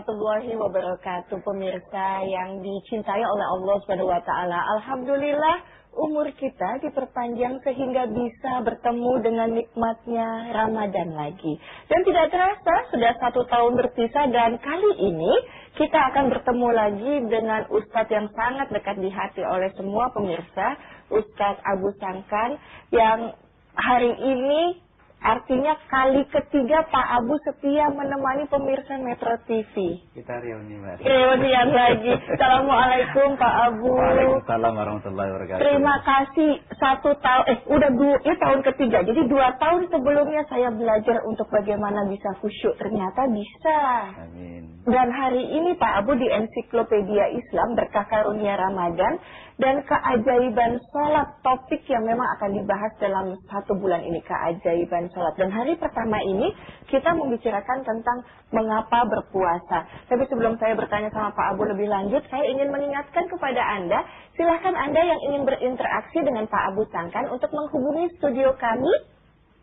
Warahmatullahi wabarakatuh Pemirsa yang dicintai oleh Allah Subhanahu wa taala. Alhamdulillah umur kita diperpanjang sehingga bisa bertemu dengan nikmatnya Ramadan lagi. Dan tidak terasa sudah satu tahun berpisah dan kali ini kita akan bertemu lagi dengan Ustadz yang sangat dekat di hati oleh semua pemirsa, Ustadz Abu Sangkan yang hari ini Artinya kali ketiga Pak Abu setia menemani pemirsa Metro TV. Kita reuni Mbak. Reunian lagi. Assalamualaikum Pak Abu. Waalaikumsalam warahmatullahi wabarakatuh. Terima kasih satu tahun, eh udah dua, ini tahun ketiga. Jadi dua tahun sebelumnya saya belajar untuk bagaimana bisa khusyuk. Ternyata bisa. Amin. Dan hari ini Pak Abu di Ensiklopedia Islam berkah karunia Ramadan dan keajaiban sholat topik yang memang akan dibahas dalam satu bulan ini keajaiban sholat. Dan hari pertama ini kita membicarakan tentang mengapa berpuasa. Tapi sebelum saya bertanya sama Pak Abu lebih lanjut saya ingin mengingatkan kepada Anda silahkan Anda yang ingin berinteraksi dengan Pak Abu Sangkan untuk menghubungi studio kami.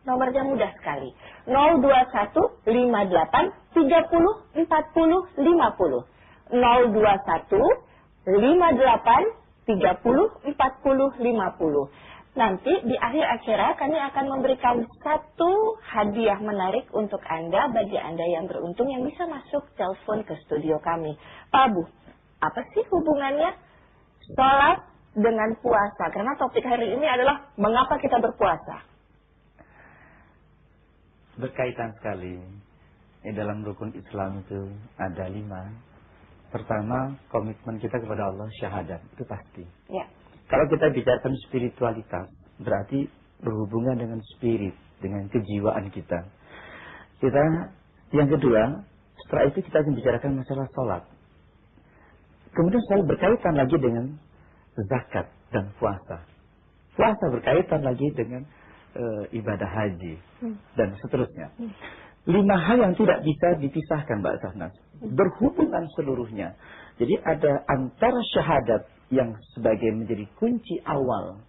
Nomornya mudah sekali. 021 58 30 40 50 021 58 30, 40, 50. Nanti di akhir acara kami akan memberikan satu hadiah menarik untuk Anda bagi Anda yang beruntung yang bisa masuk telepon ke studio kami. Pak Abu, apa sih hubungannya sholat dengan puasa? Karena topik hari ini adalah mengapa kita berpuasa. Berkaitan sekali. Dalam rukun Islam itu ada lima Pertama, komitmen kita kepada Allah syahadat, itu pasti. Ya. Kalau kita bicarakan spiritualitas, berarti berhubungan dengan spirit, dengan kejiwaan kita. Kita, yang kedua, setelah itu kita akan bicarakan masalah sholat. Kemudian selalu berkaitan lagi dengan zakat dan puasa. Puasa berkaitan lagi dengan e, ibadah haji hmm. dan seterusnya. Hmm. Lima hal yang tidak bisa dipisahkan Mbak Sahnas berhubungan seluruhnya. Jadi ada antara syahadat yang sebagai menjadi kunci awal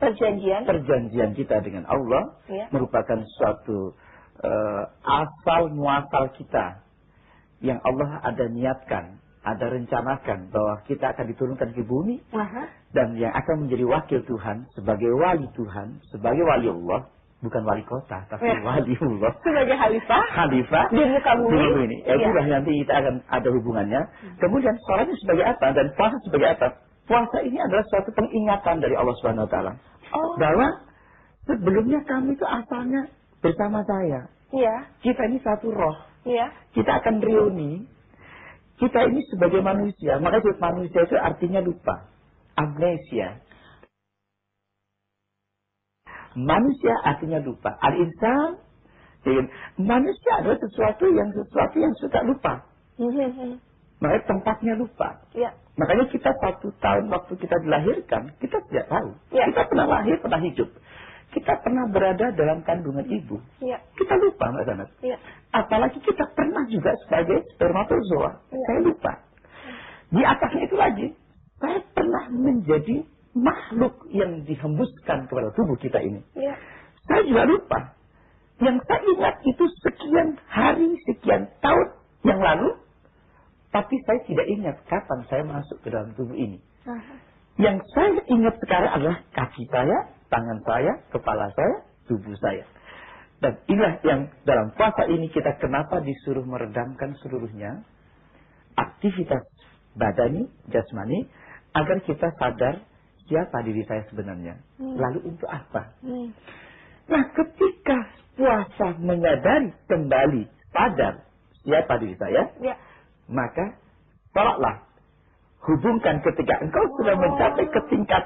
perjanjian perjanjian kita dengan Allah ya. merupakan suatu uh, asal muasal kita yang Allah ada niatkan, ada rencanakan bahwa kita akan diturunkan ke bumi Aha. dan yang akan menjadi wakil Tuhan sebagai wali Tuhan, sebagai wali Allah bukan wali kota, tapi ya. wali Allah. Sebagai khalifah. Khalifah. Di muka bumi. Ini. Ya, ya. nanti kita akan ada hubungannya. Kemudian sholatnya sebagai apa dan puasa sebagai apa? Puasa ini adalah suatu pengingatan dari Allah Subhanahu Wa Taala. Oh. Bahwa sebelumnya kami itu asalnya bersama saya. Iya. Kita ini satu roh. Iya. Kita akan reuni. Kita ini sebagai manusia. Maka manusia itu artinya lupa. Amnesia. Manusia artinya lupa. Al-insan, manusia adalah sesuatu yang sesuatu yang suka lupa. Makanya tempatnya lupa. Ya. Makanya kita satu tahun waktu kita dilahirkan, kita tidak tahu. Ya. Kita pernah lahir, pernah hidup. Kita pernah berada dalam kandungan ibu. Ya. Kita lupa, Mbak Sanat. Ya. Apalagi kita pernah juga sebagai spermatozoa. Ya. Saya lupa. Di atasnya itu lagi, saya pernah menjadi makhluk yang dihembuskan kepada tubuh kita ini. Ya. Saya juga lupa. Yang saya ingat itu sekian hari, sekian tahun yang lalu. Tapi saya tidak ingat kapan saya masuk ke dalam tubuh ini. Aha. Yang saya ingat sekarang adalah kaki saya, tangan saya, kepala saya, tubuh saya. Dan inilah yang dalam puasa ini kita kenapa disuruh meredamkan seluruhnya. Aktivitas badani, jasmani, agar kita sadar siapa diri saya sebenarnya. Hmm. Lalu untuk apa? Hmm. Nah ketika puasa menyadari kembali sadar siapa diri saya, ya. maka tolaklah hubungkan ketika engkau sudah oh. mencapai ke tingkat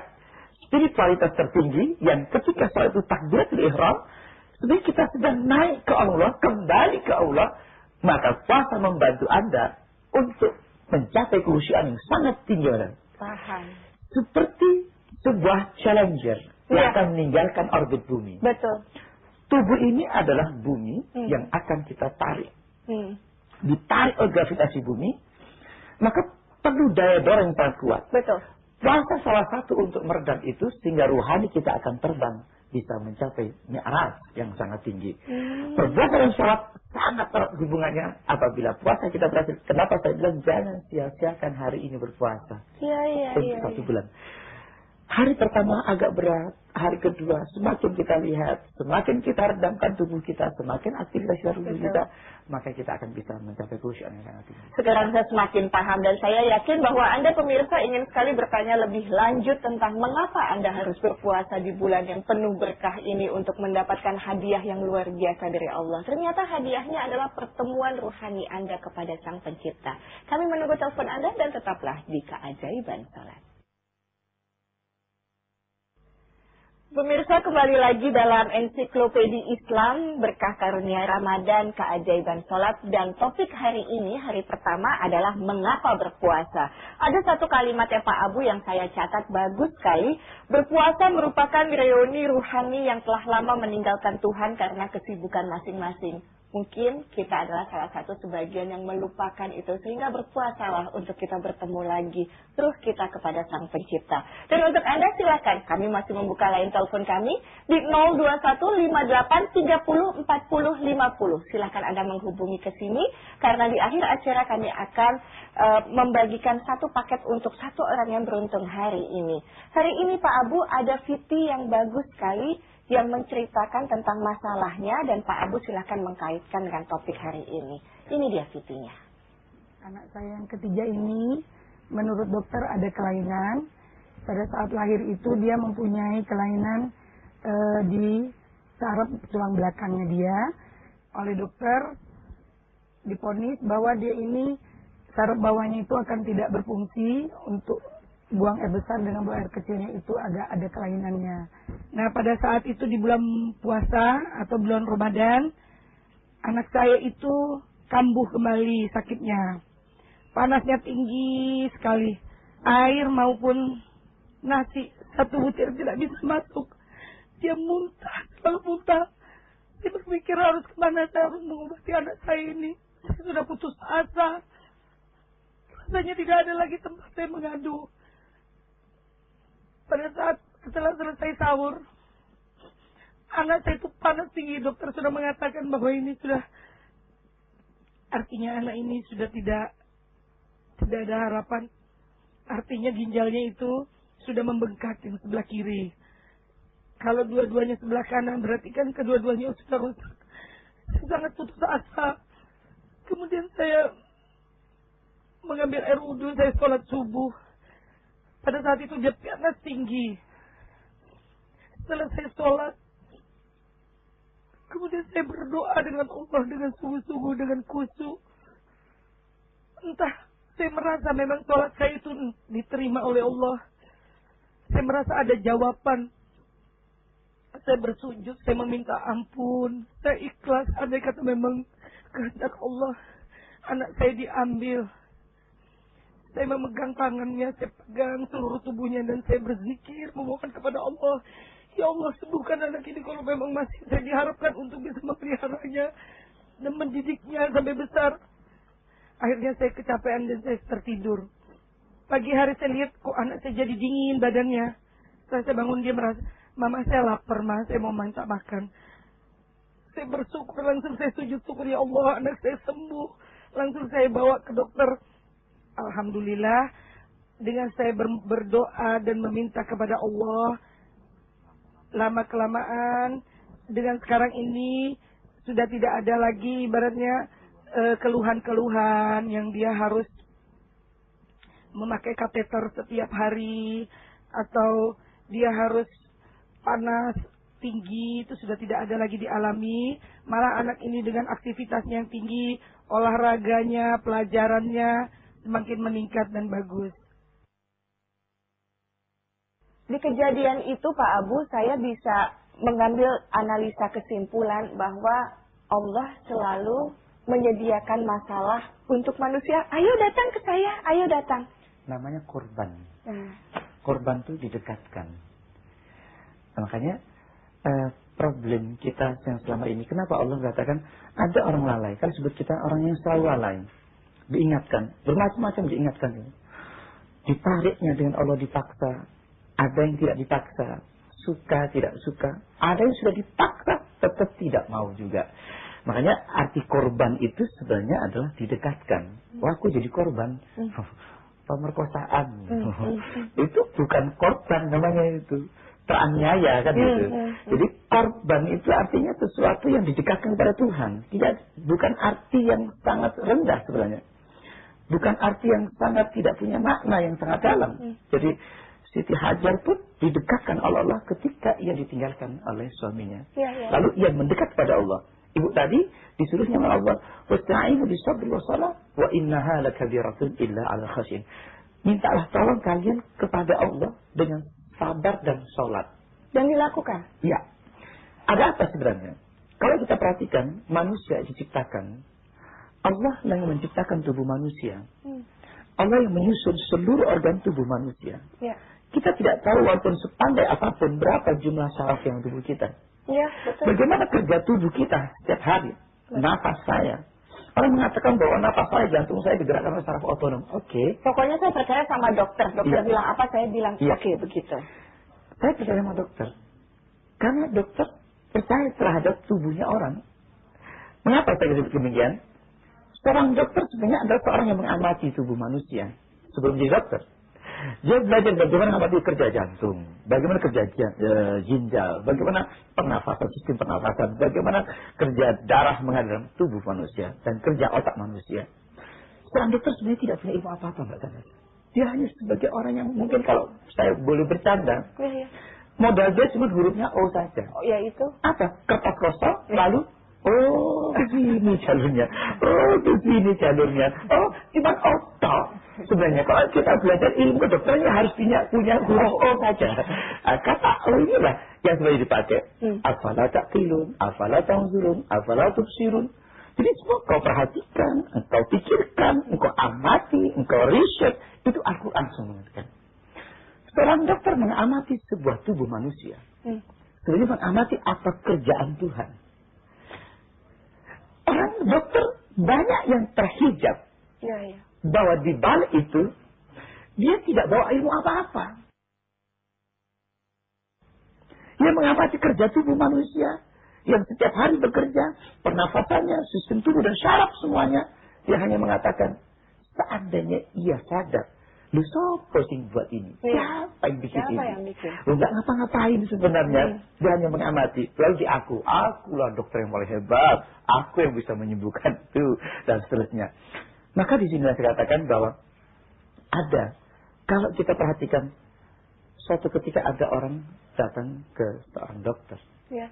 spiritualitas tertinggi yang ketika saat itu takbiratul ihram, sebenarnya kita sedang naik ke Allah, kembali ke Allah, maka puasa membantu Anda untuk mencapai kehusuan yang sangat tinggi. Paham. Seperti sebuah challenger ya. yang akan meninggalkan orbit bumi. Betul. Tubuh ini adalah bumi hmm. yang akan kita tarik. Hmm. Ditarik oleh gravitasi bumi, maka perlu daya dorong yang sangat kuat. Betul. Puasa salah satu untuk meredam itu sehingga ruhani kita akan terbang bisa mencapai mi'raj yang sangat tinggi. Hmm. Berpuasa dan sholat sangat erat hubungannya apabila puasa kita berhasil. Kenapa saya bilang jangan sia-siakan hari ini berpuasa. Iya, iya, iya. Satu ya. bulan. Hari pertama agak berat, hari kedua semakin kita lihat, semakin kita redamkan tubuh kita, semakin aktivitas tubuh kita, maka kita akan bisa mencapai khusyuk yang sangat tinggi. Sekarang saya semakin paham dan saya yakin bahwa Anda pemirsa ingin sekali bertanya lebih lanjut tentang mengapa Anda harus berpuasa di bulan yang penuh berkah ini untuk mendapatkan hadiah yang luar biasa dari Allah. Ternyata hadiahnya adalah pertemuan ruhani Anda kepada Sang Pencipta. Kami menunggu telepon Anda dan tetaplah di keajaiban salat. Pemirsa kembali lagi dalam ensiklopedi Islam berkah karunia Ramadan keajaiban sholat dan topik hari ini hari pertama adalah mengapa berpuasa. Ada satu kalimat ya Pak Abu yang saya catat bagus sekali. Berpuasa merupakan reuni ruhani yang telah lama meninggalkan Tuhan karena kesibukan masing-masing. Mungkin kita adalah salah satu sebagian yang melupakan itu sehingga berpuasalah untuk kita bertemu lagi terus kita kepada Sang Pencipta. Dan untuk Anda silakan kami masih membuka lain telepon kami di 02158304050. Silakan Anda menghubungi ke sini karena di akhir acara kami akan uh, membagikan satu paket untuk satu orang yang beruntung hari ini. Hari ini Pak Abu ada Fiti yang bagus sekali yang menceritakan tentang masalahnya dan Pak Abu silahkan mengkaitkan dengan topik hari ini. Ini dia fitinya. Anak saya yang ketiga ini menurut dokter ada kelainan. Pada saat lahir itu dia mempunyai kelainan e, di saraf tulang belakangnya dia. Oleh dokter diponis bahwa dia ini saraf bawahnya itu akan tidak berfungsi untuk buang air besar dengan buang air kecilnya itu agak ada kelainannya. Nah pada saat itu di bulan puasa atau bulan Ramadan, anak saya itu kambuh kembali sakitnya. Panasnya tinggi sekali. Air maupun nasi satu butir tidak bisa masuk. Dia muntah, selalu muntah. Dia berpikir harus ke mana saya harus mengobati anak saya ini. Saya sudah putus asa. Rasanya tidak ada lagi tempat saya mengadu pada saat setelah selesai sahur, anak saya itu panas tinggi. Dokter sudah mengatakan bahwa ini sudah artinya anak ini sudah tidak tidak ada harapan. Artinya ginjalnya itu sudah membengkak yang sebelah kiri. Kalau dua-duanya sebelah kanan berarti kan kedua-duanya sudah rusak. Saya sangat putus asa. Kemudian saya mengambil air wudhu, saya sholat subuh. Pada saat itu dia panas tinggi. Saya sholat, kemudian saya berdoa dengan Allah dengan sungguh-sungguh dengan khusyuk. Entah saya merasa memang sholat saya itu diterima oleh Allah. Saya merasa ada jawaban. Saya bersujud, saya meminta ampun. Saya ikhlas, andai kata memang kehendak Allah. Anak saya diambil saya memegang tangannya, saya pegang seluruh tubuhnya dan saya berzikir memohon kepada Allah. Ya Allah sembuhkan anak ini kalau memang masih saya diharapkan untuk bisa memeliharanya dan mendidiknya sampai besar. Akhirnya saya kecapean dan saya tertidur. Pagi hari saya lihat kok anak saya jadi dingin badannya. Setelah saya bangun dia merasa, Mama saya lapar mas, saya mau minta makan. Saya bersyukur langsung saya sujud syukur ya Allah anak saya sembuh. Langsung saya bawa ke dokter Alhamdulillah dengan saya berdoa dan meminta kepada Allah lama kelamaan dengan sekarang ini sudah tidak ada lagi ibaratnya eh, keluhan-keluhan yang dia harus memakai kateter setiap hari atau dia harus panas tinggi itu sudah tidak ada lagi dialami. Malah anak ini dengan aktivitasnya yang tinggi olahraganya pelajarannya semakin meningkat dan bagus. Di kejadian itu Pak Abu, saya bisa mengambil analisa kesimpulan bahwa Allah selalu menyediakan masalah untuk manusia. Ayo datang ke saya, ayo datang. Namanya korban. Nah. Korban itu didekatkan. makanya eh, problem kita yang selama ini, kenapa Allah katakan ada orang lalai? Kan sebut kita orang yang selalu lalai diingatkan, bermacam-macam diingatkan. Ditariknya dengan Allah dipaksa, ada yang tidak dipaksa. suka, tidak suka. Ada yang sudah dipaksa, tetap tidak mau juga. Makanya arti korban itu sebenarnya adalah didekatkan. Wah, aku jadi korban. Pemerkosaan. itu bukan korban namanya itu. Teraniaya kan gitu. Jadi korban itu artinya sesuatu yang didekatkan kepada Tuhan. Tidak bukan arti yang sangat rendah sebenarnya. Bukan arti yang sangat tidak punya makna yang sangat dalam. Jadi Siti Hajar pun didekatkan oleh Allah ketika ia ditinggalkan oleh suaminya. Ya, ya. Lalu ia mendekat kepada Allah. Ibu tadi disuruhnya oleh Allah, "Wasta'inu bisabri wa salat wa innaha lakabiratun illa 'ala khasyin." Mintalah tolong kalian kepada Allah dengan sabar dan sholat. Dan dilakukan. Ya. Ada apa sebenarnya? Kalau kita perhatikan, manusia diciptakan. Allah yang menciptakan tubuh manusia. Hmm. Allah yang menyusun seluruh organ tubuh manusia. Ya. Kita tidak tahu walaupun sepandai apa pun berapa jumlah saraf yang tubuh kita. Ya, betul. Bagaimana kerja tubuh kita setiap hari? Nafas saya. Orang mengatakan bahwa nafas saya, jantung saya digerakkan oleh saraf otonom. Oke. Pokoknya saya percaya sama dokter. Dokter Iya. bilang apa, saya bilang Iya. oke begitu. Saya percaya sama dokter. Karena dokter percaya terhadap tubuhnya orang. Mengapa saya disebut demikian? Seorang dokter sebenarnya adalah seorang yang mengamati tubuh manusia sebelum jadi dokter. Dia belajar bagaimana mengamati kerja jantung, bagaimana kerja ja- eh, ginjal, bagaimana pernafasan, sistem pernafasan, bagaimana kerja darah mengalir dalam tubuh manusia, dan kerja otak manusia. Seorang dokter sebenarnya tidak punya ilmu apa-apa, Mbak Tana. Dia hanya sebagai orang yang mungkin kalau saya boleh bercanda, Iya, iya. modal dia cuma hurufnya O saja. Oh, ya itu. Apa? Kertas kosong, lalu Oh, ke sini jalurnya. Oh, ke sini jalurnya. Oh, cuma otak. Sebenarnya kalau kita belajar ilmu kedokterannya harus punya punya huruf O saja. Ah, kata O inilah yang sebenarnya dipakai. Hmm. Afala taqilun, afala tanzurun, afala tubsirun. Jadi semua kau perhatikan, engkau pikirkan, engkau amati, engkau riset. Itu Al-Quran semua mengatakan. Seorang dokter mengamati sebuah tubuh manusia. Hmm. Sebenarnya mengamati apa kerjaan Tuhan. Orang dokter banyak yang terhijab Ya, ya. bahwa di balik itu dia tidak bawa ilmu apa-apa. Dia mengamati kerja tubuh manusia yang setiap hari bekerja, pernafasannya, sistem tubuh dan syaraf semuanya. Dia hanya mengatakan, seandainya ia sadar, lu sopo sing buat ini? Iya. Siapa yang bikin Siapa ini? yang bikin? Lu nggak ngapa-ngapain sebenarnya. Hmm. Dia hanya mengamati. Lalu di aku, akulah dokter yang paling hebat. Aku yang bisa menyembuhkan itu. Dan seterusnya. Maka di sini saya katakan bahwa ada. Kalau kita perhatikan, suatu ketika ada orang datang ke seorang dokter. Ya.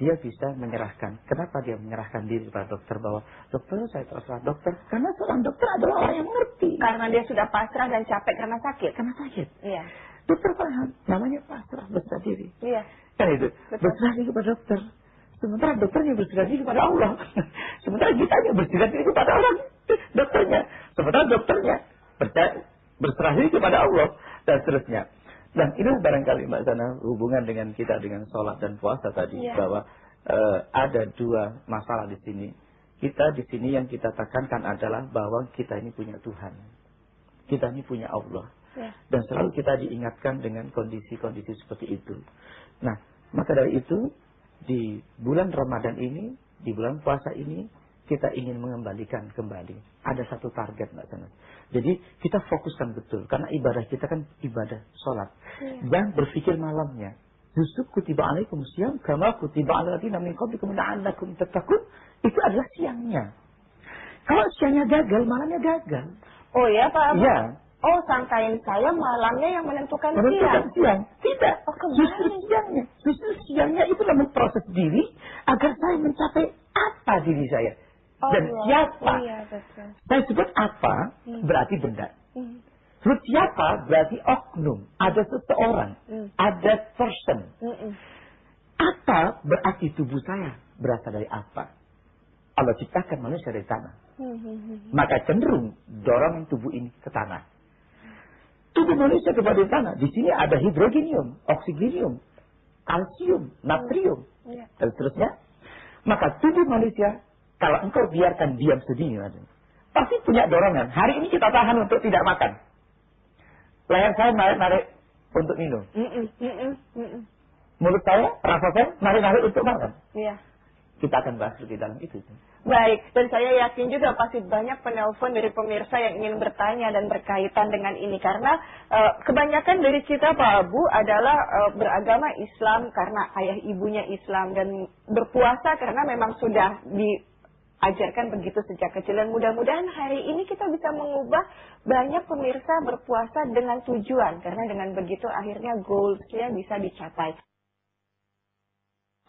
Dia bisa menyerahkan. Kenapa dia menyerahkan diri kepada dokter bahwa dokter saya terserah dokter. Karena seorang dokter adalah orang yang mengerti. Karena dia sudah pasrah dan capek karena sakit. Karena sakit. Iya. Dokter paham. Namanya pasrah berserah diri. Iya. Kan itu. Betul. Berserah diri kepada dokter. Sementara dokternya berserah diri kepada Allah. Sementara kita yang berserah diri kepada orang. Dokternya. Sementara dokternya berserah diri kepada Allah. Dan seterusnya. Dan ini barangkali Mbak Sana hubungan dengan kita dengan sholat dan puasa tadi. Iya. Bahwa eh, ada dua masalah di sini. Kita di sini yang kita tekankan adalah bahwa kita ini punya Tuhan. Kita ini punya Allah. Ya. Dan selalu kita diingatkan dengan kondisi-kondisi seperti itu. Nah, maka dari itu, di bulan Ramadan ini, di bulan puasa ini, kita ingin mengembalikan kembali. Ada satu target, Mbak Sana. Jadi, kita fokuskan betul. Karena ibadah kita kan ibadah sholat. Iya. Dan berpikir malamnya. Justru kutiba alaikum siang, kama kutiba ala ladina min qablikum la'allakum tattaqun. Itu adalah siangnya. Kalau siangnya gagal, malamnya gagal. Oh ya Pak? Iya. Oh sangkain saya malamnya yang menentukan, menentukan siang. siang. Tidak. Oh. Justru siangnya. Justru siangnya itu dalam proses diri agar saya mencapai apa diri saya. Dan Allah. siapa. Iya betul. Saya sebut apa Hmm. berarti benda. Hmm. Sebut siapa berarti oknum. Ada seseorang. Hmm. Ada person. Mm-mm. Apa berarti tubuh saya berasal dari apa? Allah ciptakan manusia dari tanah. Hmm, hmm, hmm. Maka cenderung dorong tubuh ini ke tanah. Tubuh manusia kepada tanah. Di sini ada hidrogenium, oksigenium, kalsium, natrium, Iya. dan seterusnya. Maka tubuh manusia, kalau engkau biarkan diam sendiri, pasti punya dorongan. Hari ini kita tahan untuk tidak makan. Leher saya narik-narik untuk minum. Mm-mm. Mulut saya, rasa saya, nari-nari untuk makan. Iya. Kita akan bahas lebih dalam itu. Baik, dan saya yakin juga pasti banyak penelpon dari pemirsa yang ingin bertanya dan berkaitan dengan ini karena eh, kebanyakan dari kita Pak Abu adalah eh, beragama Islam karena ayah ibunya Islam dan berpuasa karena memang sudah diajarkan begitu sejak kecil dan mudah-mudahan hari ini kita bisa mengubah banyak pemirsa berpuasa dengan tujuan karena dengan begitu akhirnya goalsnya bisa dicapai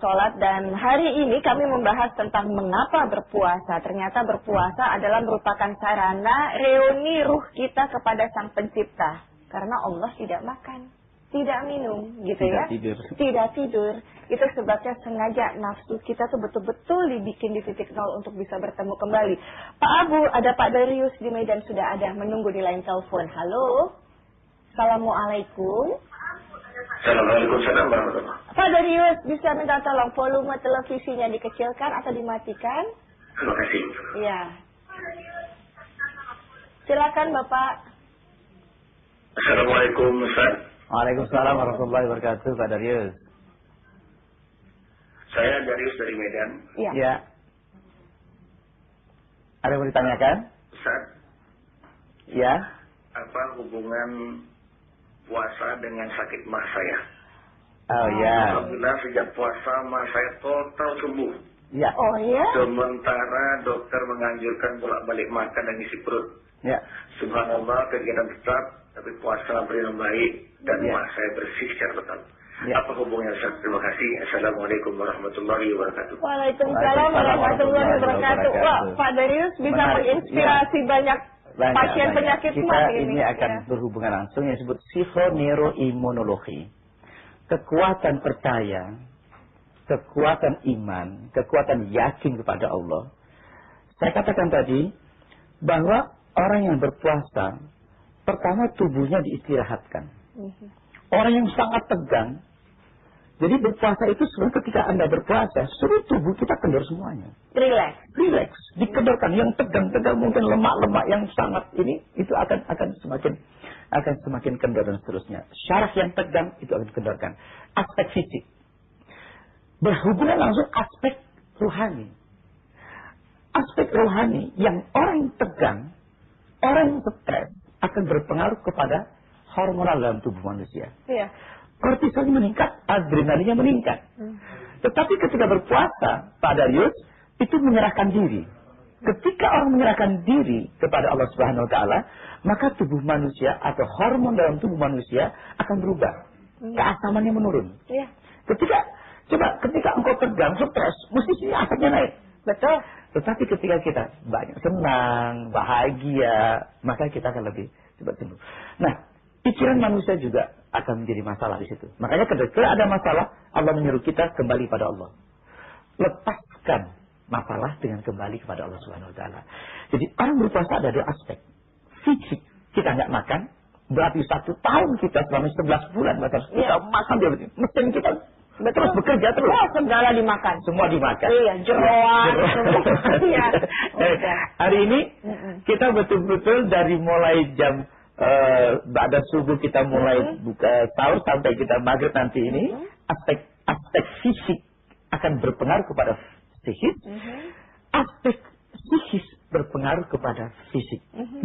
sholat dan hari ini kami membahas tentang mengapa berpuasa. Ternyata berpuasa adalah merupakan sarana reuni ruh kita kepada Sang Pencipta. Karena Allah tidak makan, tidak minum, gitu Tidak ya. tidur. Tidak tidur. Itu sebabnya sengaja nafsu kita tuh betul-betul dibikin di titik nol untuk bisa bertemu kembali. Pak Abu, ada Pak Darius di Medan sudah ada menunggu di line telepon. Halo. Assalamualaikum. Assalamualaikum warahmatullahi wabarakatuh. Pak Darius bisa minta tolong volume televisinya dikecilkan atau dimatikan? Terima kasih. Iya. Silakan Bapak. Assalamualaikum Ustaz. Waalaikumsalam warahmatullahi wabarakatuh, Pak Darius. Saya Darius dari Medan. Iya. Ya. Ada yang mau ditanyakan? Ustaz, Ya. apa hubungan puasa dengan sakit mah saya? Oh ya. Alhamdulillah sejak puasa mah saya total sembuh. Ya. Oh ya? Sementara dokter menganjurkan bolak-balik makan dan isi perut. Ya. Subhanallah kegiatan tetap, tapi puasa berjalan baik dan Ya. mah saya bersih secara total. Ya. Apa hubungannya Ustaz? Terima kasih. Assalamualaikum warahmatullahi wabarakatuh. Waalaikumsalam Waalaikumsalam warahmatullahi wabarakatuh. wabarakatuh. Wah, Pak Darius bisa Menarik. menginspirasi banyak, Banyak, pasien banyak. penyakit Kita mah ini akan Ya. berhubungan langsung yang disebut psikoneuroimunologi. Kekuatan percaya, kekuatan iman, kekuatan yakin kepada Allah. Saya katakan tadi bahwa orang yang berpuasa pertama tubuhnya diistirahatkan. Mhm. Orang yang sangat tegang. Jadi berpuasa itu sebenarnya ketika Anda berpuasa, seluruh tubuh kita kendor semuanya Relax. relax, dikedorkan yang tegang-tegang mungkin lemak-lemak yang sangat ini itu akan akan semakin akan semakin kendor dan seterusnya. Syaraf yang tegang itu akan dikendorkan. Aspek fisik berhubungan langsung aspek rohani. Aspek rohani yang orang tegang, orang stres akan berpengaruh kepada hormonal dalam tubuh manusia. Iya. Kortisolnya meningkat, adrenalinnya meningkat. Hmm. Tetapi ketika berpuasa, Pak Darius itu menyerahkan diri. Ketika orang menyerahkan diri kepada Allah Subhanahu wa taala, maka tubuh manusia atau hormon dalam tubuh manusia akan berubah. Hmm. Keasamannya menurun. Iya. Ketika coba ketika engkau tegang, stres, mesti sini asamnya naik. Betul. Tetapi ketika kita banyak senang, bahagia, maka kita akan lebih cepat sembuh. Nah, pikiran manusia juga akan menjadi masalah di situ. Makanya ketika ada masalah, Allah menyuruh kita kembali pada Allah. Lepaskan masalah dengan kembali kepada Allah Subhanahu wa taala. Jadi orang berpuasa ada dua aspek. Fisik, kita nggak makan, berarti satu tahun kita selama 11 bulan kita Iya. makan dia mesin kita Betul. terus bekerja terus. Oh, segala dimakan. Semua dimakan. Iya, jeroan. Iya. Eh. Hari ini kita betul-betul dari mulai jam eh pada subuh kita mulai Mhm. buka sahur sampai kita maghrib nanti ini Mhm. aspek aspek fisik akan berpengaruh kepada psikis, Mhm. aspek psikis berpengaruh kepada fisik.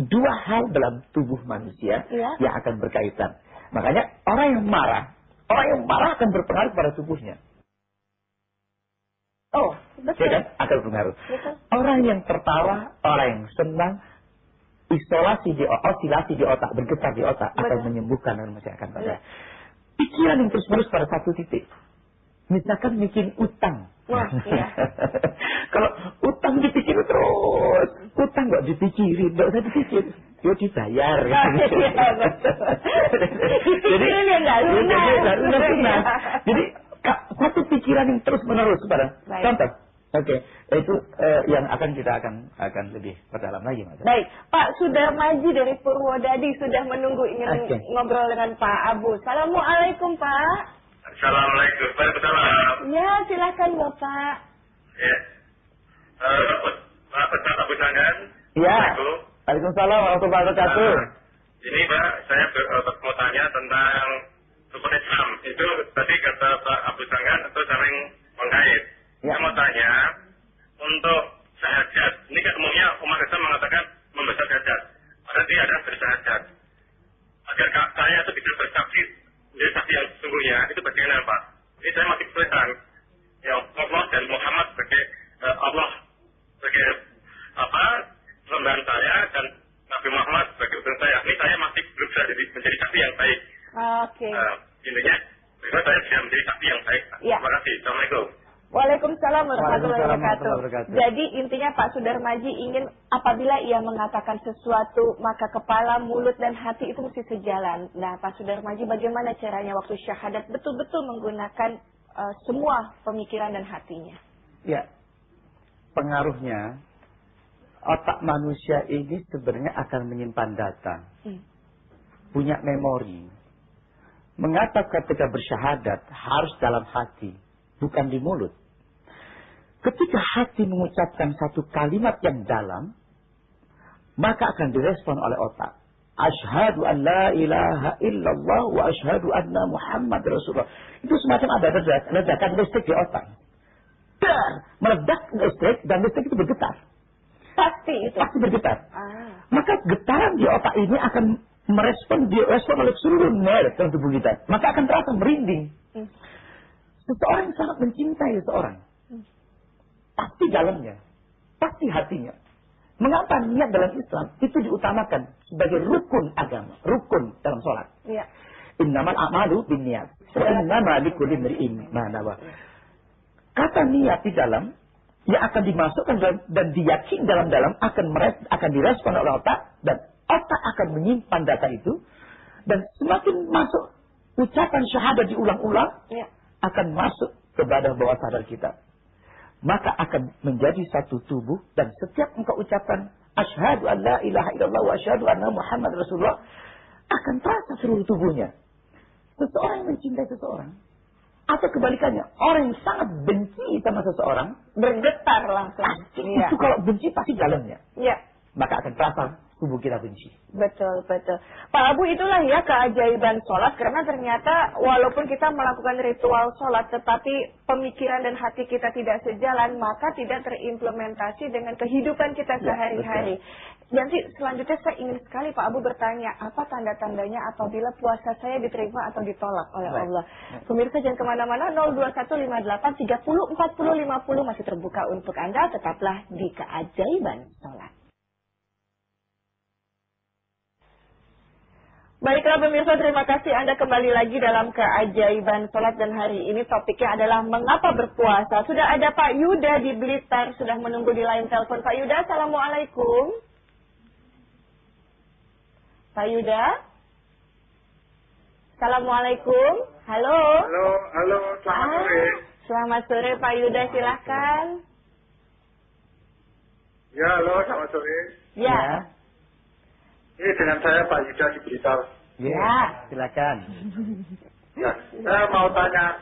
Dua hal dalam tubuh manusia Iya. yang akan berkaitan. Makanya orang yang marah, orang yang marah akan berpengaruh pada tubuhnya. Oh, Ya betul. kan? Akan berpengaruh. Betul. Orang yang tertawa, orang yang senang, isolasi di osilasi di otak, bergetar di otak akan Betul. menyembuhkan dan akan pada. Iya. Pikiran yang terus-menerus pada satu titik. Misalkan bikin utang. Wah, iya. Kalau utang dipikir terus, utang nggak dipikirin, nggak usah dipikir, yo dibayar. Betul. Jadi. Jadi. Jadi satu pikiran yang terus menerus pada contoh. Oke, itu eh, yang akan kita akan akan lebih perdalam lagi, Mas. Baik, Pak Sudarmaji dari Purwodadi sudah menunggu ingin Oke. ngobrol dengan Pak Abu. Assalamualaikum Pak. Assalamualaikum. Waalaikumsalam. Ya, silakan Bapak. Ya. Eh, Pak Ustaz Abu Sanan. Ya. Waalaikumsalam warahmatullahi wabarakatuh. Nah, ini Pak, saya ber- eh, mau tanya tentang rukun Islam. Itu tadi kata Pak Abu Sanggan itu saling mengkait. Ya. Saya mau tanya, untuk sahajat, ini kan umumnya umat Islam mengatakan membaca sahajat. Padahal dia ada bersahajat. Agar saya itu bisa bersaksi, menjadi saksi yang sesungguhnya, itu bagaimana Pak? Ini saya masih kesulitan. Ya Allah dan Muhammad sebagai eh, Allah sebagai apa lembaran saya dan Nabi Muhammad sebagai utusan saya. Ini saya masih belum bisa jadi menjadi saksi yang baik. Oke. Eh, intinya, saya bisa menjadi saksi yang baik. Ya. Terima kasih. Assalamualaikum. Waalaikumsalam warahmatullahi wabarakatuh. Jadi intinya Pak Sudarmaji ingin apabila ia mengatakan sesuatu maka kepala, mulut dan hati itu mesti sejalan. Nah Pak Sudarmaji bagaimana caranya waktu syahadat betul-betul menggunakan eh, semua pemikiran dan hatinya? Ya, pengaruhnya otak manusia ini sebenarnya akan menyimpan data, Hmm. punya memori. Mengapa ketika bersyahadat harus dalam hati, bukan di mulut? Ketika hati mengucapkan satu kalimat yang dalam, maka akan direspon oleh otak. Ashhadu an la ilaha illallah wa ashhadu anna Muhammad Rasulullah. Itu semacam ada ledak- ledakan listrik di otak. Dar, meledak listrik dan listrik itu bergetar. Pasti itu. Pasti bergetar. Ah, Maka getaran di otak ini akan merespon direspon oleh seluruh nerve dalam tubuh kita. Maka akan terasa merinding. Hmm. Seseorang sangat mencintai seseorang. Pasti dalamnya. Pasti hatinya. Mengapa niat dalam Islam itu diutamakan sebagai rukun agama, rukun dalam sholat. iya. Innamal a'malu bin niat. Innama likulli ma nawa. Kata niat di dalam yang akan dimasukkan dalam, dan diyakini dalam-dalam akan meres, akan direspon oleh otak dan otak akan menyimpan data itu dan semakin masuk ucapan syahadat diulang-ulang Iya. Akan masuk kepada bawah sadar kita. Maka akan menjadi satu tubuh dan setiap engkau ucapkan asyhadu an la ilaha illallah wa asyhadu anna Muhammad Rasulullah akan terasa seluruh tubuhnya. Seseorang yang mencintai seseorang atau kebalikannya, orang yang sangat benci sama seseorang, Bergetar langsung. Iya. itu kalau benci pasti dalamnya. Iya. Maka akan terasa tubuh kita benci. Betul, betul. Pak Abu itulah ya keajaiban sholat karena ternyata walaupun kita melakukan ritual sholat tetapi pemikiran dan hati kita tidak sejalan maka tidak terimplementasi dengan kehidupan kita Ya, sehari-hari. Nanti selanjutnya saya ingin sekali Pak Abu bertanya apa tanda-tandanya apabila puasa saya diterima atau ditolak oleh Baik. Allah. Pemirsa jangan ke mana-mana 02158 30 40 50 masih terbuka untuk Anda tetaplah di keajaiban sholat. Baiklah pemirsa, terima kasih Anda kembali lagi dalam keajaiban sholat dan hari ini topiknya adalah mengapa berpuasa. Sudah ada Pak Yuda di Blitar, sudah menunggu di line telepon. Pak Yuda, Assalamualaikum. Pak Yuda? Assalamualaikum. Halo. Halo, halo, selamat Ah, sore. Selamat sore Pak Yuda, silahkan. Ya, halo, selamat sore. Ya. Ini dengan saya Pak Yuda di Blitar. Ya, Ya. silakan. Ya, saya mau tanya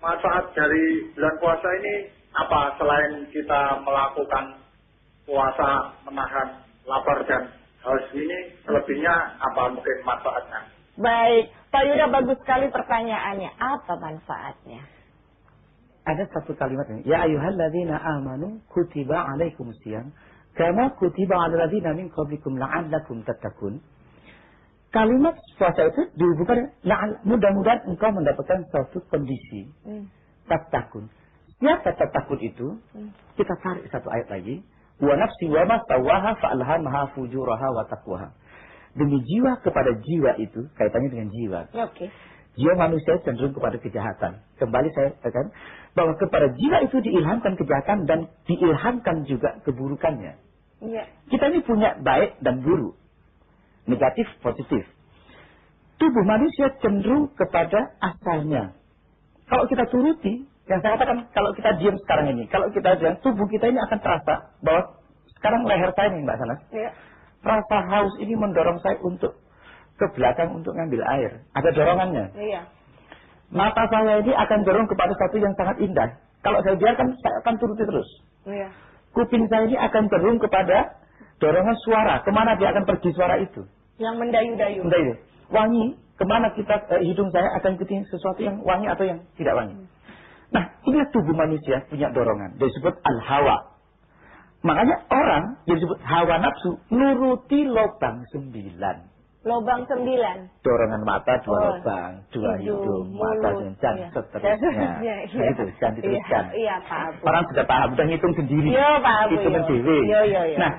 manfaat dari bulan puasa ini apa selain kita melakukan puasa menahan lapar dan haus ini selebihnya apa mungkin manfaatnya? Baik, Pak Yuda bagus sekali pertanyaannya. Apa manfaatnya? Ada satu kalimat ini. Ya ayyuhalladzina amanu kutiba alaikum siyam kama kutiba ala ladzina min qablikum la'allakum tattaqun. Kalimat puasa itu dihubungkan la'al mudah-mudahan engkau mendapatkan suatu kondisi Hmm. tattaqun. Siapa tattaqun itu? Hmm. Kita tarik satu ayat lagi. Wa nafsi wa ma sawaha fa'alhamaha fujuraha wa taqwaha. Demi jiwa kepada jiwa itu kaitannya dengan jiwa. Oke. Jiwa manusia cenderung kepada kejahatan. Kembali saya katakan bahwa kepada jiwa itu diilhamkan kejahatan dan diilhamkan juga keburukannya. Iya. Kita ini punya baik dan buruk. Negatif, positif. Tubuh manusia cenderung kepada asalnya. Kalau kita turuti, yang saya katakan kalau kita diam sekarang ini, kalau kita diam, tubuh kita ini akan terasa bahwa sekarang leher saya nih Mbak Sanas, Iya. rasa haus ini mendorong saya untuk ke belakang untuk ngambil air. Ada dorongannya. Iya. Mata saya ini akan dorong kepada sesuatu yang sangat indah. Kalau saya biarkan, saya akan turuti terus. Iya. Kuping saya ini akan cenderung kepada dorongan suara. Ke mana dia akan pergi suara itu? Yang mendayu-dayu. Itu. wangi, ke mana kita eh, hidung saya akan ikuti sesuatu yang wangi atau yang tidak wangi. Nah, ini tubuh manusia punya dorongan. Disebut al-hawa. Makanya orang yang disebut hawa nafsu nuruti lubang sembilan. Lobang sembilan. Dorongan mata dua Oh, lubang, dua hidung, hidung, mata dan iya. seterusnya. Iya, Nah, itu jangan diteruskan. Iya, iya, Pak Abu. Orang sudah paham, sudah ngitung sendiri. Iya, Pak Abu, Hitungan iya. dewe. Iya, iya, iya. Nah,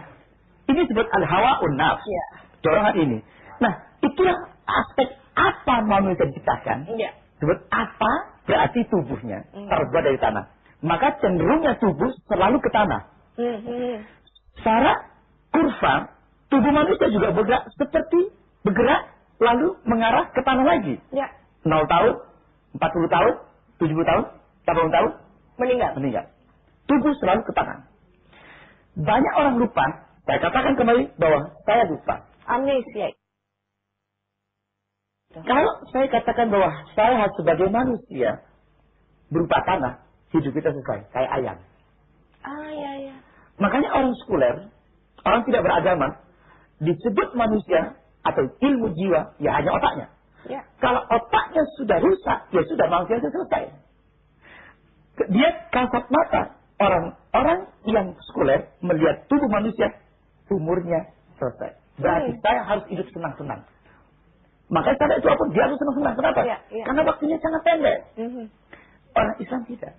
ini disebut al-hawa nafs. Iya. Dorongan ini. Nah, itulah aspek apa manusia diciptakan. Iya. Disebut apa berarti tubuhnya Hmm. terbuat dari tanah. Maka cenderungnya tubuh selalu ke tanah. Hmm, hmm. Secara kurva, tubuh manusia juga bergerak seperti bergerak lalu mengarah ke tanah lagi. Ya. 0 tahun, 40 tahun, 70 tahun, 80 tahun, Meninggal. meninggal. Tubuh selalu ke tanah. Banyak orang lupa, saya katakan kembali bahwa saya lupa. Amnesia. Kalau saya katakan bahwa saya harus sebagai manusia berupa tanah, hidup kita selesai, kayak ayam. Ah, ya, ya. Makanya orang sekuler, orang tidak beragama, disebut manusia atau ilmu jiwa, ya hanya otaknya. Ya. Kalau otaknya sudah rusak, ya sudah manusia sudah selesai. Dia kasat mata. Orang-orang yang sekuler melihat tubuh manusia, umurnya selesai. Berarti Hmm. saya harus hidup senang-senang. Makanya saya itu apa? Dia harus senang-senang. Kenapa? Ya, ya. Karena waktunya sangat pendek. Mhm. Orang Islam tidak.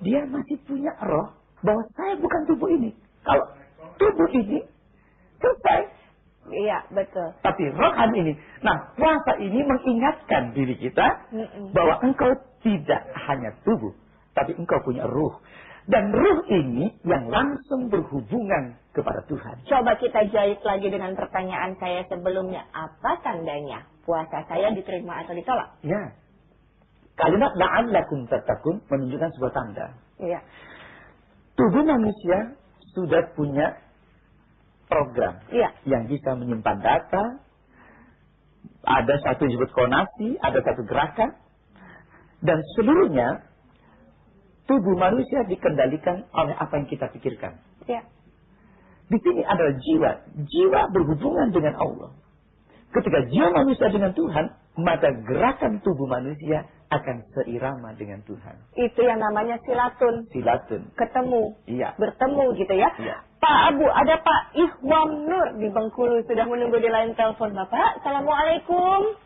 Dia masih punya roh bahwa saya bukan tubuh ini. Kalau tubuh ini selesai, Iya, betul. tapi rohan ini. Nah, puasa ini mengingatkan diri kita Mm-mm. bahwa engkau tidak hanya tubuh, tapi engkau punya ruh. Dan ruh ini yang langsung berhubungan kepada Tuhan. Coba kita jahit lagi dengan pertanyaan saya sebelumnya. Apa tandanya puasa saya diterima atau ditolak? Ya. Kalimat la'allakum tattaqun menunjukkan sebuah tanda. Iya. Tubuh manusia sudah punya program Iya. yang bisa menyimpan data. Ada satu disebut konasi, ada satu gerakan. Dan seluruhnya tubuh manusia dikendalikan oleh apa yang kita pikirkan. Iya. Di sini adalah jiwa. Jiwa berhubungan dengan Allah. Ketika jiwa manusia dengan Tuhan, maka gerakan tubuh manusia akan seirama dengan Tuhan. Itu yang namanya silatun. Silatun. Ketemu. Iya. Bertemu gitu ya. Iya. Pak Abu, ada Pak Ihwam Nur di Bengkulu. Sudah menunggu di line telepon Bapak. Assalamualaikum.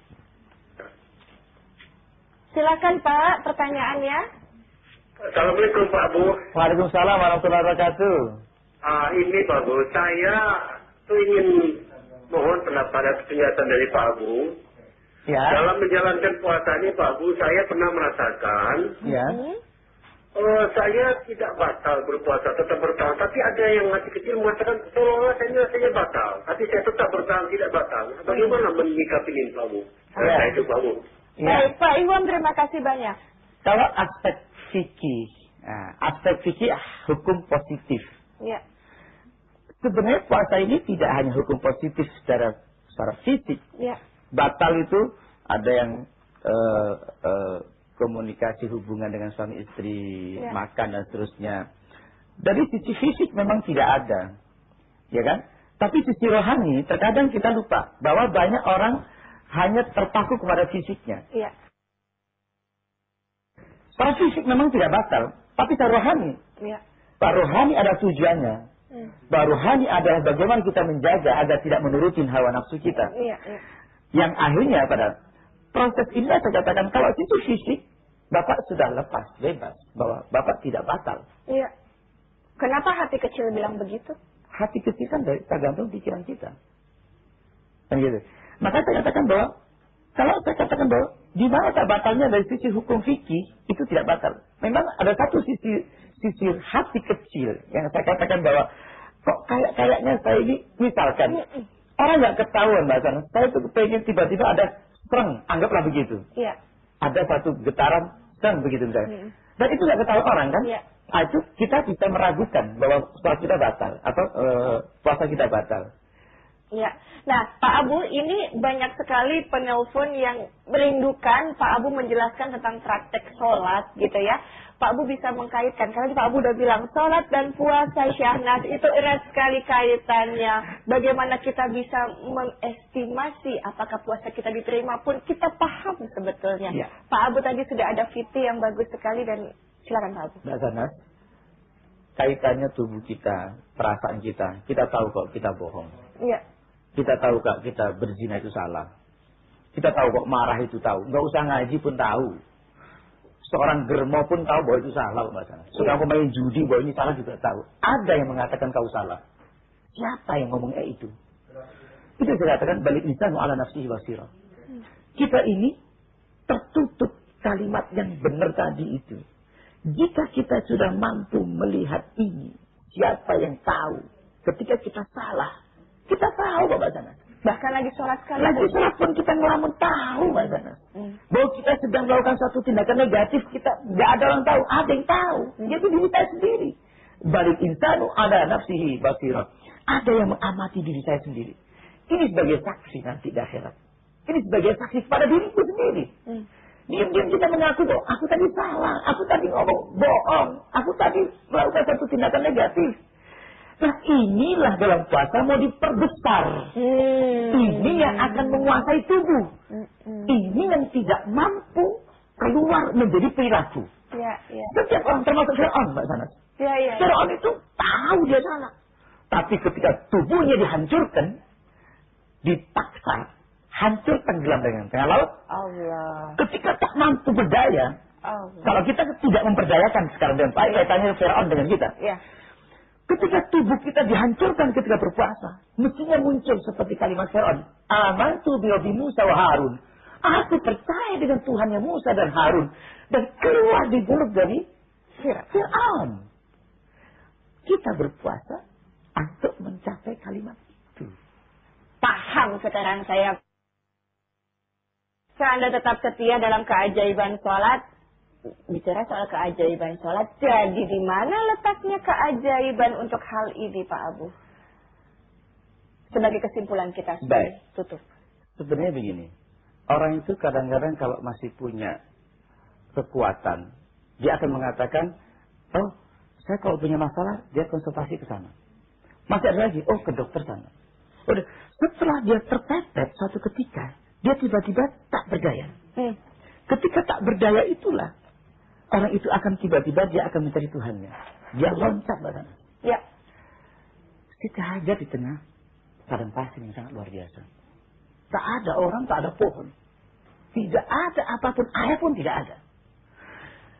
Silakan Pak, pertanyaannya. Assalamualaikum Pak Bu. Waalaikumsalam warahmatullahi wabarakatuh. Ah, ini Pak Bu, saya tuh ingin mohon pendapat dan penjelasan dari Pak Bu. Ya. Dalam menjalankan puasa ini Pak Bu, saya pernah merasakan Ya. Oh, saya tidak batal berpuasa, tetap bertahan. Tapi ada yang masih kecil mengatakan, seolah-olah saya rasanya batal. Tapi saya tetap bertahan, tidak batal. Bagaimana menyikapi ini, Pak Bu? Ya. Saya itu, Pak Bu. Ya. Baik, Pak Ihwam terima kasih banyak. Kalau aspek fikih, nah, aspek fikih hukum positif. Ya. Sebenarnya puasa ini tidak hanya hukum positif secara secara fisik. Ya. Batal itu ada yang eh, eh, komunikasi hubungan dengan suami istri, Ya. makan dan seterusnya. Dari sisi fisik memang tidak ada, ya kan? Tapi sisi rohani terkadang kita lupa bahwa banyak orang hanya terpaku kepada fisiknya. Ya. Secara fisik memang tidak batal, tapi secara rohani. Ya. Pak rohani ada tujuannya. Hmm. Pak rohani adalah bagaimana kita menjaga agar tidak menurutin hawa nafsu kita. Iya, iya. Yang akhirnya pada proses ini saya katakan kalau itu fisik, Bapak sudah lepas, bebas. Bahwa Bapak tidak batal. Iya. Kenapa hati kecil bilang begitu? Hati kecil kan tergantung pikiran kita. Kan gitu. Maka saya katakan bahwa kalau saya katakan bahwa di mana tak batalnya dari sisi hukum fikih itu tidak batal. Memang ada satu sisi sisi hati kecil yang saya katakan bahwa kok kayak kayaknya saya ini misalkan Mm-mm. orang nggak ketahuan bahkan saya tuh pengen tiba-tiba ada streng anggaplah begitu Iya. ada satu getaran streng begitu misalnya Mm. dan itu nggak ketahuan orang kan Iya. Nah, itu kita bisa meragukan bahwa puasa kita batal atau eh, puasa kita batal Ya. Nah, Pak Abu, ini banyak sekali penelpon yang merindukan Pak Abu menjelaskan tentang praktek sholat gitu ya. Pak Abu bisa mengkaitkan. Karena Pak Abu udah bilang, sholat dan puasa Syahnas itu erat sekali kaitannya. Bagaimana kita bisa mengestimasi apakah puasa kita diterima pun kita paham sebetulnya. Iya. Pak Abu tadi sudah ada fiti yang bagus sekali dan silakan Pak Abu. Mbak Sanas, kaitannya tubuh kita, perasaan kita, kita tahu kok kita bohong. Iya. Kita tahu kok kita berzina itu salah. Kita tahu kok marah itu tahu. Nggak usah ngaji pun tahu. Seorang germo pun tahu bahwa itu salah. Seorang pemain judi bahwa ini salah juga tahu. Ada yang mengatakan kau salah. Siapa yang ngomong eh itu? Itu saya katakan balik insanu ala nafsihi basirah. Kita ini tertutup kalimat yang benar tadi itu. Jika kita sudah mampu melihat ini, siapa yang tahu ketika kita salah? Kita tahu Bapak Sanas. Bahkan lagi sholat sekali. Lagi sholat pun kita ngelamun tahu Bapak Sanas. Hmm. Bahwa kita sedang melakukan suatu tindakan negatif, kita nggak ada orang tahu, ada yang tahu. Yaitu diri saya sendiri. Balik insanu ada nafsihi basirah. Ada yang mengamati diri saya sendiri. Ini sebagai saksi nanti di akhirat. Ini sebagai saksi kepada diriku sendiri. Hmm. Diam-diam kita mengaku aku tadi salah, aku tadi ngomong bohong, aku tadi melakukan satu tindakan negatif. Nah inilah dalam puasa mau diperbesar. Hmm. Ini yang akan menguasai tubuh. Hmm. Ini yang tidak mampu keluar menjadi perilaku. Ya, ya. Setiap orang termasuk Fir'aun, Mbak Sanas. Ya, ya. Fir'aun itu tahu dia salah. Tapi ketika tubuhnya dihancurkan, dipaksa, hancur tenggelam dengan tengah laut. Allah. Ketika tak mampu berdaya, Allah. kalau kita tidak memperdayakan sekarang dengan baik, kaitannya Fir'aun dengan kita. Ya. Ketika tubuh kita dihancurkan ketika berpuasa, mestinya muncul seperti kalimat Fir'aun. Amantu bi Musa wa Harun. Aku percaya dengan Tuhannya Musa dan Harun. Dan keluar di mulut dari Fir'aun. Kita berpuasa untuk mencapai kalimat itu. Paham sekarang saya. Anda tetap setia dalam keajaiban sholat, bicara soal keajaiban sholat, jadi di mana letaknya keajaiban untuk hal ini Pak Abu? Sebagai kesimpulan kita Baik. tutup. Sebenarnya begini. Orang itu kadang-kadang kalau masih punya kekuatan, dia akan mengatakan, oh, saya kalau punya masalah, dia konsultasi ke sana. Masih ada lagi, oh ke dokter sana. Udah, setelah dia terpepet suatu ketika, dia tiba-tiba tak berdaya. Hmm. Ketika tak berdaya itulah, orang itu akan tiba-tiba dia akan mencari Tuhannya. Dia loncat bahkan. Ya. Kita hajar di tengah padang pasir yang sangat luar biasa. Tak ada orang, tak ada pohon. Tidak ada apa pun, air pun tidak ada.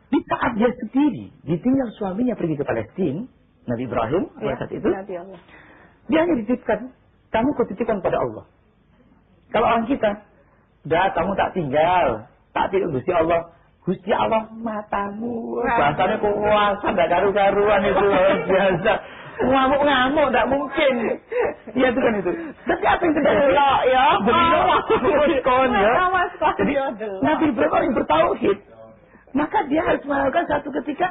Di saat dia sendiri, ditinggal suaminya pergi ke Palestina, Nabi Ibrahim, pada ya. saat itu, Nabi Allah. dia hanya dititipkan, kamu kau titipkan pada Allah. Kalau orang kita, dah kamu tak tinggal, tak tidur Gusti Allah. Gusti Allah matamu, bahasanya kuasa, tidak karu-karuan itu luar biasa. Ngamuk-ngamuk, tidak mungkin. Iya itu kan itu. Tapi apa yang terjadi? Delok ya. Delok, kon ya. Jadi. Nabi Ibrahim orang yang bertauhid, maka dia harus melakukan satu ketika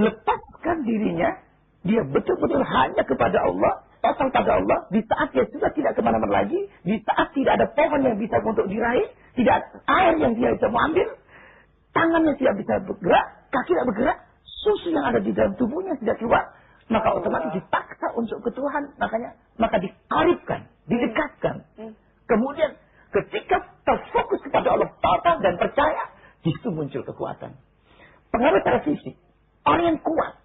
lepaskan dirinya, dia betul-betul hanya kepada Allah, total pada Allah, di saat dia sudah tidak ke mana-mana lagi, di saat tidak ada pohon yang bisa untuk diraih, tidak air yang dia bisa mengambil, tangannya tidak bisa bergerak, kaki tidak bergerak, susu yang ada di dalam tubuhnya tidak keluar, maka otomatis dipaksa untuk ke Tuhan, makanya maka dikaribkan, didekatkan. Hmm. Kemudian ketika terfokus kepada Allah total dan percaya, justru muncul kekuatan. Pengaruh secara fisik, orang yang kuat,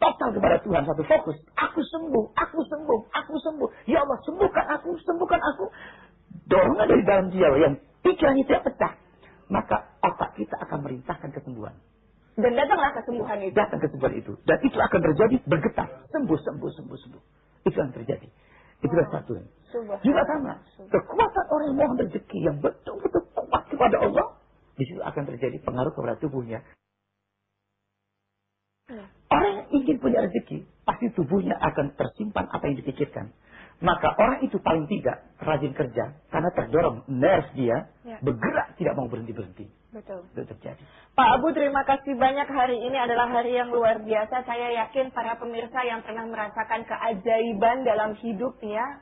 total kepada Tuhan satu fokus. Aku sembuh, aku sembuh, aku sembuh. Ya Allah sembuhkan aku, sembuhkan aku. Dorongan dari dalam dia yang pikirannya tidak pecah. Maka otak kita akan merintahkan kesembuhan. Dan datanglah kesembuhan itu. Datang kesembuhan itu. Dan itu akan terjadi bergetar. Sembuh, sembuh, sembuh, sembuh. Itu yang terjadi. Itulah satu. Subhanallah. Juga sama. Kekuatan orang yang mohon rezeki yang betul-betul kuat kepada Allah. Di situ akan terjadi pengaruh kepada tubuhnya. Orang yang ingin punya rezeki, pasti tubuhnya akan tersimpan apa yang dipikirkan. Maka orang itu paling tidak rajin kerja, karena terdorong nerves dia, Ya. bergerak tidak mau berhenti-berhenti. Betul. Itu terjadi. Pak Abu, terima kasih banyak. Hari ini adalah hari yang luar biasa. Saya yakin para pemirsa yang pernah merasakan keajaiban dalam hidupnya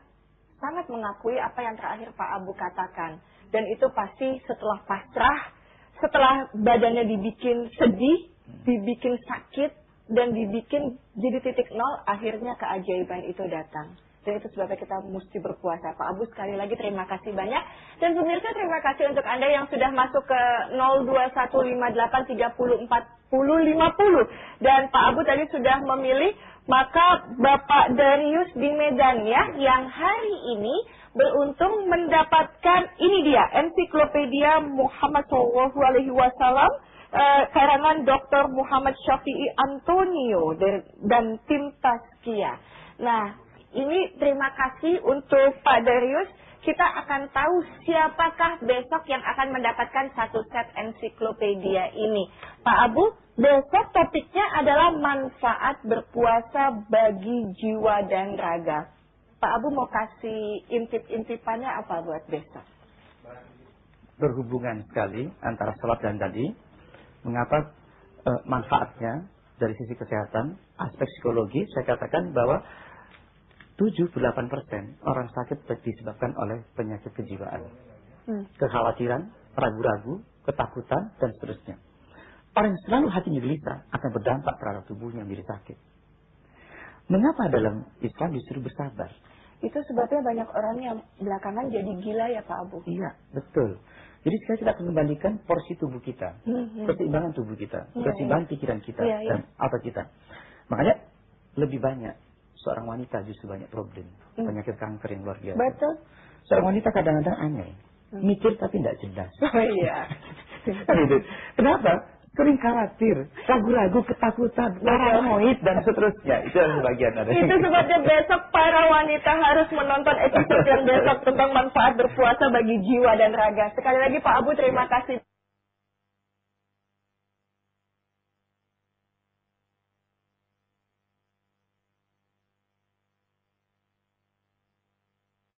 sangat mengakui apa yang terakhir Pak Abu katakan. Dan itu pasti setelah pasrah, setelah badannya dibikin sedih, dibikin sakit dan dibikin jadi titik nol, akhirnya keajaiban itu datang. Dan itu sebabnya kita mesti berpuasa. Pak Abu sekali lagi terima kasih banyak. Dan pemirsa terima kasih untuk Anda yang sudah masuk ke 02158304050. Dan Pak Abu tadi sudah memilih maka Bapak Darius di Medan ya yang hari ini beruntung mendapatkan ini dia ensiklopedia Muhammad Shallallahu Alaihi Wasallam eh, karangan Dr. Muhammad Syafi'i Antonio dan tim Taskia. Nah, ini terima kasih untuk Pak Darius. Kita akan tahu siapakah besok yang akan mendapatkan satu set ensiklopedia ini. Pak Abu, besok topiknya adalah manfaat berpuasa bagi jiwa dan raga. Pak Abu mau kasih intip-intipannya apa buat besok? Berhubungan sekali antara sholat dan tadi. Mengapa e, manfaatnya dari sisi kesehatan, aspek psikologi, saya katakan bahwa 78% orang sakit disebabkan oleh penyakit kejiwaan. Hmm. Kekhawatiran, ragu-ragu, ketakutan, dan seterusnya. Orang yang selalu hatinya gelisah akan berdampak terhadap tubuhnya menjadi sakit. Mengapa dalam Islam disuruh bersabar? Itu sebabnya banyak orang yang belakangan jadi gila ya Pak Abu. Iya, betul. Jadi sekarang kita akan kembalikan porsi tubuh kita, hmm, hmm. keseimbangan tubuh kita, hmm, keseimbangan pikiran kita iya, iya. dan apa kita. Makanya lebih banyak seorang wanita justru banyak problem, hmm. penyakit kanker yang luar biasa. Betul. Seorang wanita kadang-kadang aneh, hmm. mikir tapi tidak cerdas. Oh iya. gitu. Kenapa? Sering khawatir, ragu-ragu, ketakutan, paranoid dan seterusnya. Itu yang bagian ada. Itu sebabnya besok para wanita harus menonton episode yang besok tentang manfaat berpuasa bagi jiwa dan raga. Sekali lagi Pak Abu terima kasih.